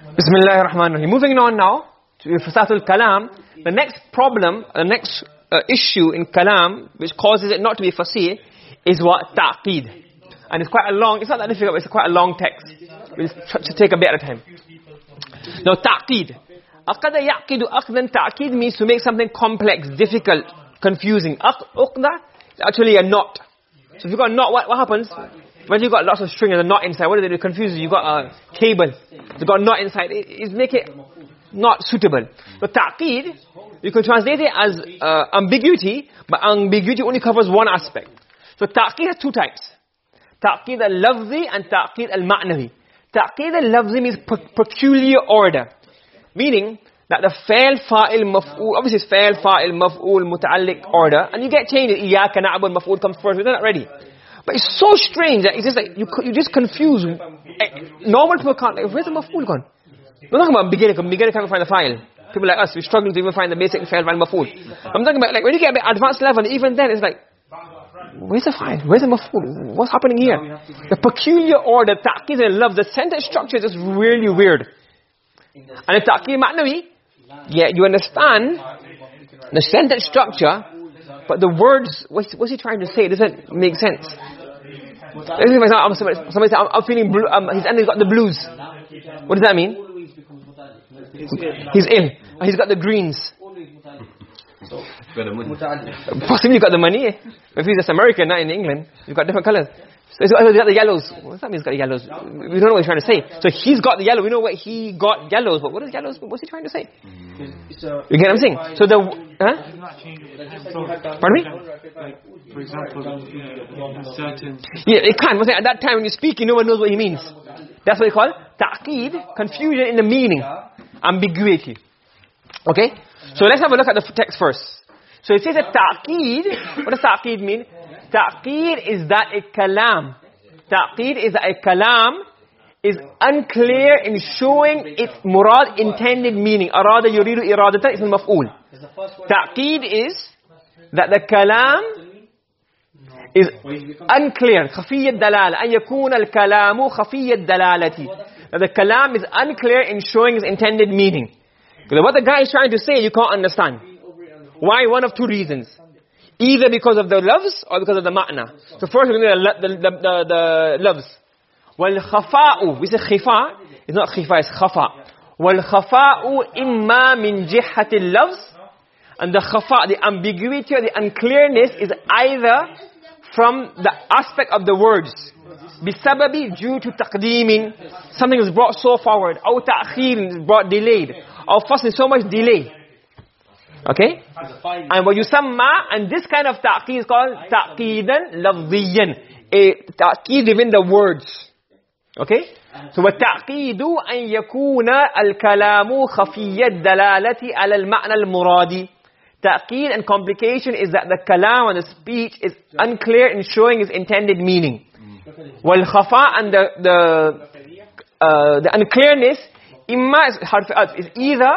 Bismillahir Rahmanir Rahim. Moving on now to fasatul kalam, the next problem, the next uh, issue in kalam which causes it not to be fasih is what ta'qid. And it's quite a long, it's not that difficult, it's quite a long text. We'll try to take a bit of time. Now ta'qid. Aqada ya'qidu aqdan ta'qid means to make something complex, difficult, confusing. Aqda actually a knot. So if you got a knot, what, what happens? When you've got lots of string and a knot inside, what do they do? Confuse you. You've got a cable. You've got a knot inside. It, make it not suitable. So ta'qeed, you can translate it as uh, ambiguity, but ambiguity only covers one aspect. So ta'qeed has two types. Ta'qeed al-lafzi and ta'qeed al-ma'nawi. Ta'qeed al-lafzi means peculiar order. Meaning that the fa'il, fa'il, maf'ul, obviously it's fa'il, fa'il, maf'ul, muta'alliq order, and you get changes. Iyaka na'bud, maf'ul comes first, we're not ready. But it's so strange that it's just like, you, you just confuse. Eh, normal people can't, like, where's the maf'ul gone? We're talking about beginner, beginner can't find the fa'il. People like us, we struggle to even find the basic file, file, maf'ul. I'm talking about, like, when you get a bit advanced level, even then it's like, Where's the fa'il? Where's the maf'ul? What's happening here? The peculiar order, ta'qid and love, the sentence structure is just really weird. And the ta'qid ma'nawi, yeah, you understand the sentence structure, but the words, what's, what's he trying to say? It doesn't make sense. Somebody, somebody said, I'm, I'm feeling blue, um, his enemy got the blues. What does that mean? He's ill. He's got the greens. Possibly got the money. If he's just American, not in England, you've got different colors. So he's got the yellows. What does that mean he's got yellows? We don't know what he's trying to say. So he's got the yellow. We know what he got yellows, but what is yellows? What's he trying to say? You get what I'm saying? So the... Huh? Pardon me? For example, certain... Yeah, it can. At that time when you speak, no one knows what he means. That's what they call ta'qeed, confusion in the meaning, ambiguity. Okay? So let's have a look at the text first. So it says that ta'qeed, what does ta'qeed mean? Ta'qeed is that a kalam. Ta'qeed is that a kalam is unclear in showing its murad intended meaning. Arada yuridu iradatan is al-maf'ul. Ta'qeed is that the kalam is unclear. خفي الدلالة. أن يكون الكلام خفي الدلالة. That the kalam is unclear in showing its intended meaning. Because what the guy is trying to say, you can't understand. Why? One of two reasons. Either because of the lafz or because of the ma'na. So first we're going to the, the, the, the lafz. وَالْخَفَاءُ We say khifa. It's not khifa, it's khafa. وَالْخَفَاءُ إِمَّا مِنْ جِحَّةِ loves, And the khafa, the ambiguity or the unclearness is either from the aspect of the words. بِسَبَبِ due to تَقْدِيمٍ Something is brought so forward. أو تَأْخِيرٍ brought delayed. Or first so much delay. okay and what you samma and this kind of ta'qeed is called ta'qeedan lafziyan a ta'qeed within the words okay so والتعقيد أن يكون الكلام خفي الدلالة على المعنى المرادي Ta'qeed and complication is that the kalam and the speech is unclear in showing its intended meaning. Wal khafa and the the uh, the unclearness imma is harf is either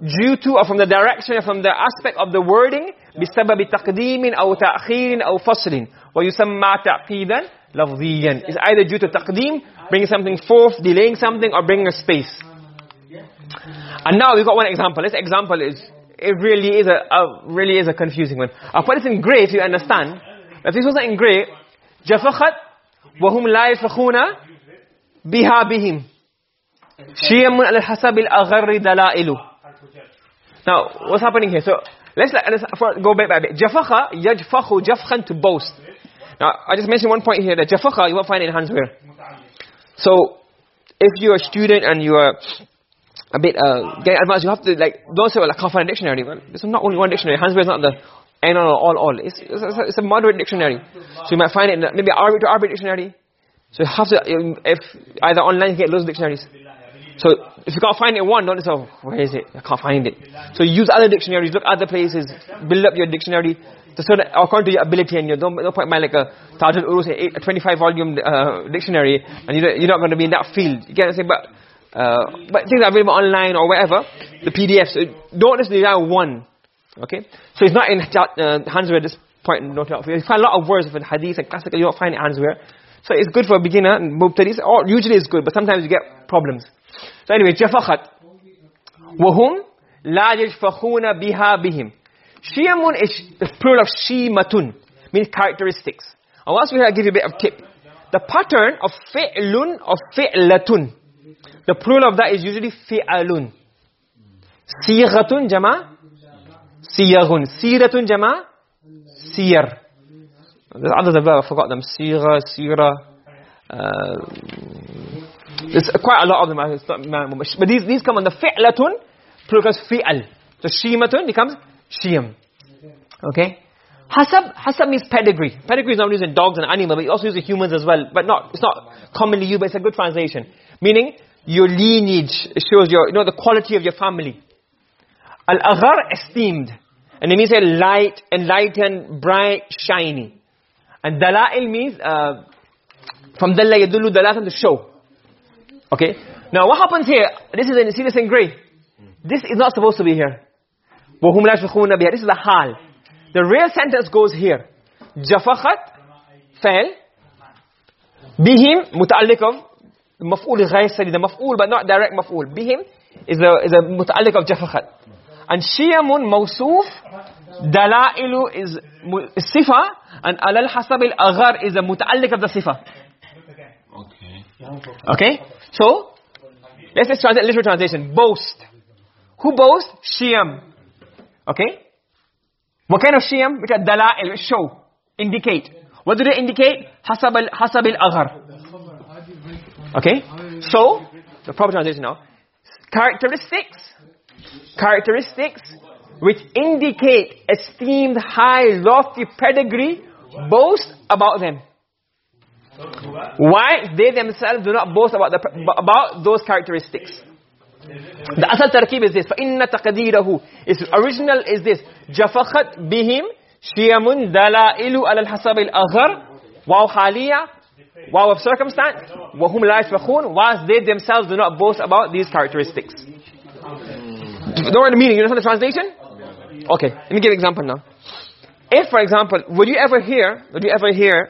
due to or from the direction or from the aspect of the wording بسبب تقديم أو تأخير أو فصل ويسمى تعقيدا لفظيا is either due to تقديم bringing something forth delaying something or bringing a space and now we got one example this example is it really is a, a really is a confusing one I'll put this in gray if you understand if this wasn't in gray جفخت وهم لا يفخون بها بهم شيم على حسب الأغر دلائل now, what's happening here? So, let's, let's go back by bit. Jafakha, yajfakhu, jafkhan to boast. Now, I just mentioned one point here that jafakha, you won't find it in Hans. So, if you're a student and you're a bit uh, advanced, you have to, like, don't say, well, I can't find a dictionary. Well, there's not only one dictionary. Hans Wehr is not the end all, all, all. It's, it's, a, it's a moderate dictionary. So you might find it in maybe Arabic to Arabic dictionary. So you have to, if either online, you get those dictionaries. So if you can't find it one, don't say, oh, where is it? I can't find it. So use other dictionaries, look other places, build up your dictionary, to so that according to your ability and your, don't, don't put my like a Tajul Urus, a 25 volume uh, dictionary, and you're, you're not going to be in that field. You get what I'm saying? But, uh, but things are available online or wherever, the PDFs, so don't just rely on one. Okay? So it's not in uh, Hans Wehr at this point, note out for you. There's quite a lot of words of hadith and classical, you don't find it Hans Wehr. So it's good for a beginner and usually it's good, but sometimes you get problems. So anyway, jafakhat. وهم لا يجفخون بها بهم. Shiyamun is the plural of shimatun, means characteristics. I want to give you a bit of tip. The pattern of fi'lun or fi'latun. The plural of that is usually fi'alun. Sighatun jama siyagun. Siratun jama siyar. There's others as well, I forgot them. Sira, sira. Uh, there's quite a lot of them. But these, these come on the fi'latun, plural fi'al. So shimatun becomes shiyam. Okay? Hasab, hasab means pedigree. Pedigree is not used in dogs and animals, but it also used in humans as well. But not, it's not commonly used, but it's a good translation. Meaning, your lineage shows your, you know, the quality of your family. Al-aghar, esteemed. And it means a light, enlightened, bright, shiny. And dala'il means, uh, from dalla yadullu dalatan to show. Okay? Now what happens here? This is in see this in gray. This is not supposed to be here. This is a hal. The real sentence goes here. Jafakhat fi'l. bihim mutalliq of maf'ul ghayr the maf'ul but not direct maf'ul bihim is a is a mutalliq of jafakhat. And shiyamun mawsuf dala'ilu is sifa and alal hasab al-aghar is a mutalliq of the sifa. Okay. so let's just translate literal translation boast who boast shiyam okay what kind of shiyam? Which are dala'il, which show, indicate. What do they indicate? Hasab al, hasab al-aghar. Okay? So, the proper translation now. Characteristics, characteristics which indicate esteemed, high, lofty pedigree, boast about them. Why? They themselves do not boast about, the, about those characteristics. The asal tarkib is this. فَإِنَّ تَقَدِيرَهُ Its original is this. جَفَخَتْ بِهِمْ شِيَمٌ دَلَائِلُ عَلَى الْحَسَبِ الْأَغَرِ Waw khaliya, waw of circumstance, وَهُمْ لَا يَشْفَخُونَ Whilst they themselves do not boast about these characteristics. Do you know what I mean? You understand the translation? Okay, let me give an example now. If, for example, would you ever hear, would you ever hear,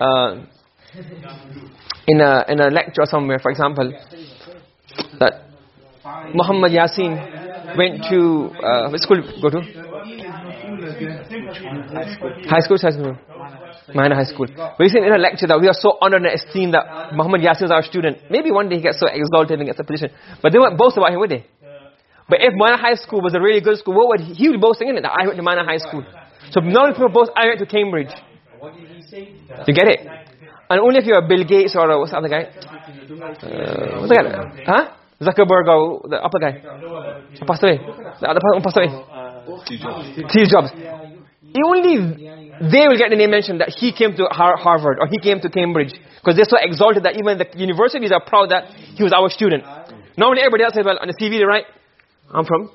uh, in a, in a lecture somewhere, for example, that Muhammad Yasin went to uh, school go to? High school, high school. Minor high school. We said in a lecture that we are so honored and esteemed that Muhammad Yasin is our student. Maybe one day he gets so exalted and gets a position. But they won't boast about him, would they? But if Minor High School was a really good school, what would he, he would be boasting in it? That I went to Minor High School. So many people boast, I went to Cambridge. You get it? And only if you're Bill Gates or what's the other guy? Uh, what's the guy? Huh? Zuckerberg or the upper guy. Who passed away. The other person passed away. Steve Jobs. Only they will get the name mentioned that he came to Harvard or he came to Cambridge. Because they're so exalted that even the universities are proud that he was our student. Normally everybody else says, well, on the CV they write, I'm from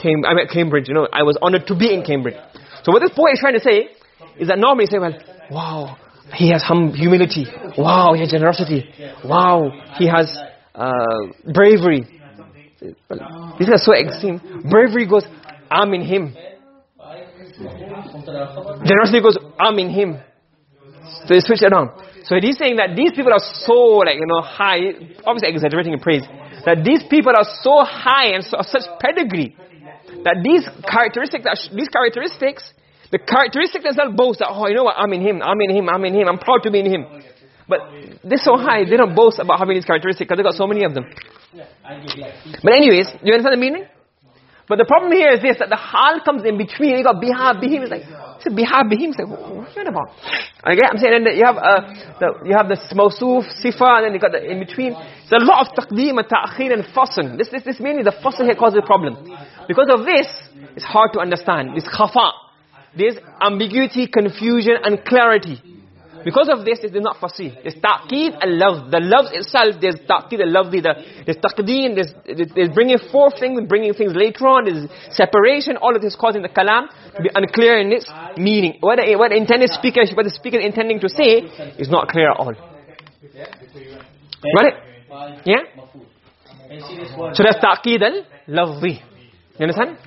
Cam I'm at Cambridge, you know, I was honored to be in Cambridge. So what this poet is trying to say is that normally say, well, wow, he has hum humility. Wow, he has generosity. Wow, he has uh, bravery. These are so extreme. Bravery goes, I'm in him. Generosity goes, I'm in him. So they switch it on. So he's saying that these people are so like, you know, high, obviously exaggerating in praise, that these people are so high and so, such pedigree, that these characteristics, these characteristics, the characteristics themselves boast that, oh, you know what, I'm in him, I'm in him, I'm in him, I'm proud to be in him. But they're so high, they don't boast about having these characteristics because they got so many of them. But anyways, do you understand the meaning? But the problem here is this, that the hal comes in between. You got biha, bihim. It's like, it's biha, bihim. It's like, what's that about? Okay, I'm saying that you have, uh, the, you have the mawsuf, sifa, and then you got the in between. It's a lot of taqdeem and ta'khir and fasl. This, this, this mainly the fasl here causes a problem. Because of this, it's hard to understand. This khafa. There's ambiguity, confusion, and clarity. Because of this, it is not fasih. Ta'qeed and love. The love itself, there's and love. There's taqdeem, there's, there's bringing forth things, bringing things later on. There's separation. All of this causing the kalam to be unclear in its meaning. What the, what intended speaker, what the speaker is intending to say is not clear at all. Got it? Yeah? So that's ta'qeed al-lafzi. You understand?